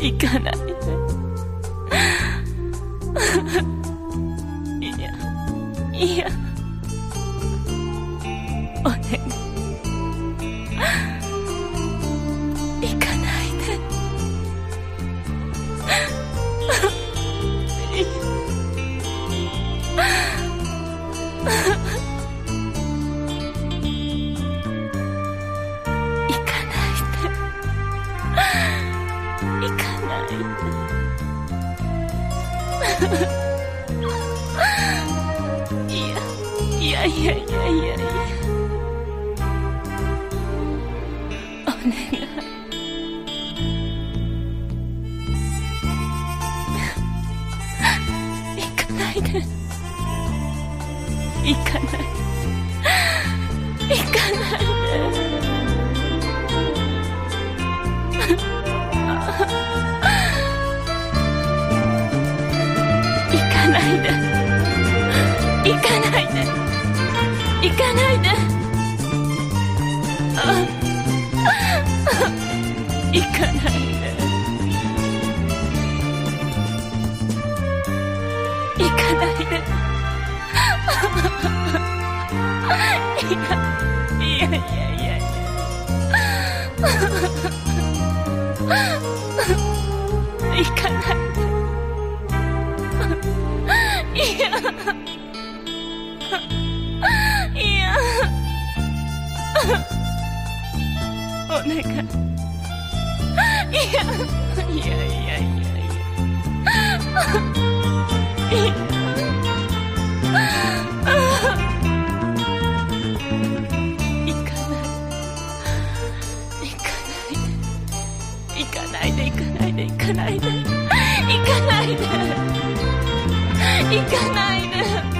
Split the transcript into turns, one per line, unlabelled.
行かない。でいや。いや。お願い。いでいやいやいやいやいやいやお願い行かないで行かない行かないないで。行かないで。行かないで。行かないで。行かないで。いやいやいやいやいや。いや。お願い。いやいやいやいやいや。い行かない行かないで行かないで行かないで行かないで行かないで行かないで。